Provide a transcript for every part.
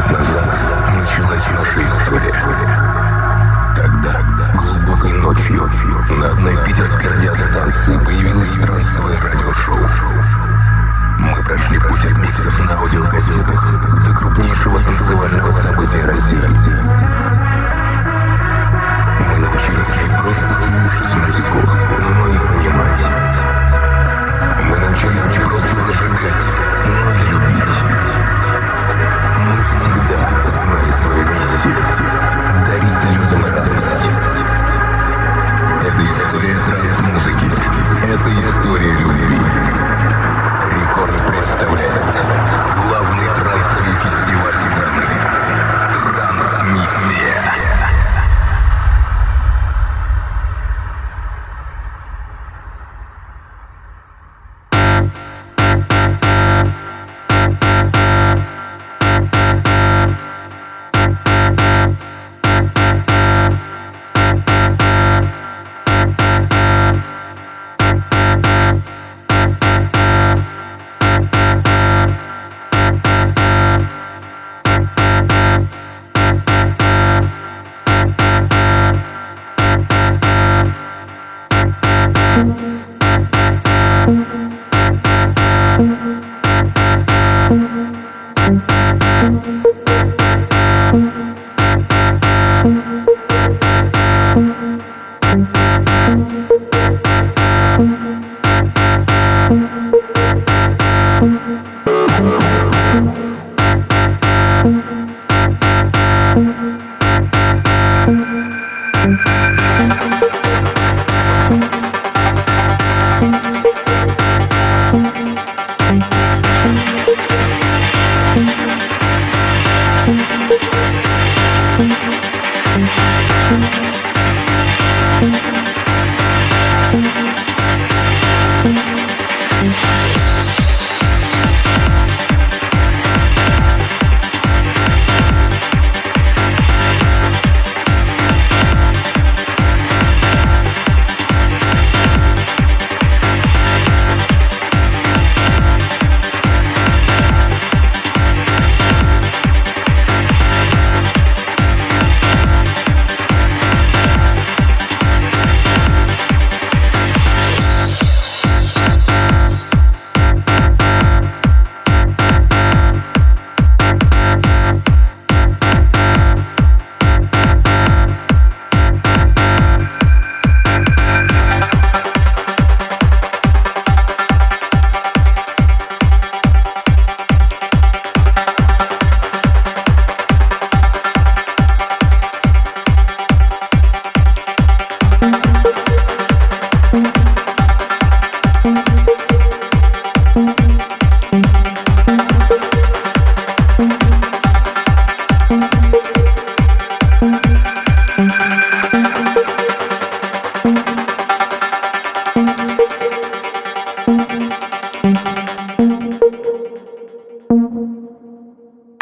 лет назад началась наша история. Тогда, глубокой ночью, на одной питерской радиостанции появилось трансовое радиошоу. Мы прошли путь от миксов на аудиокассетах до крупнейшего танцевального события России.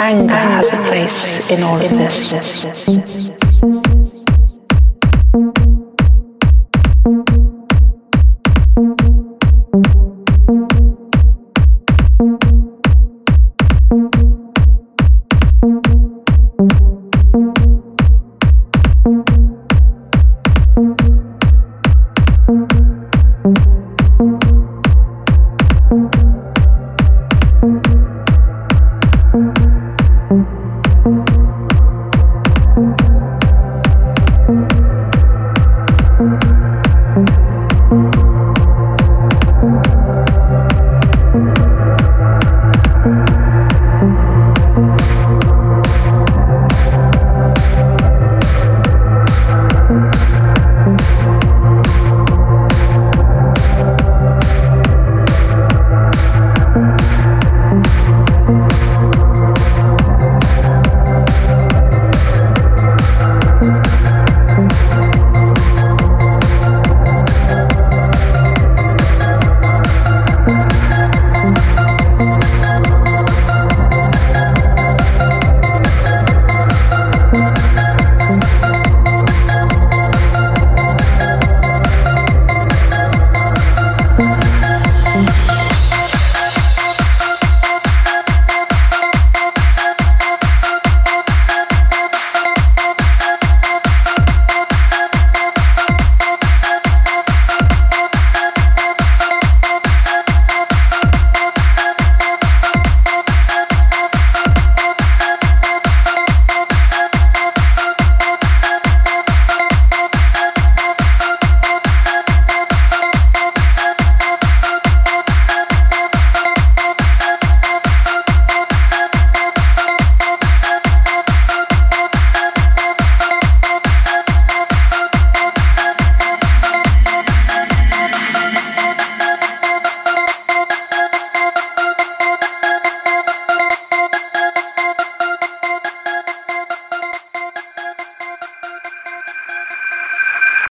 Anger has a place in all of this.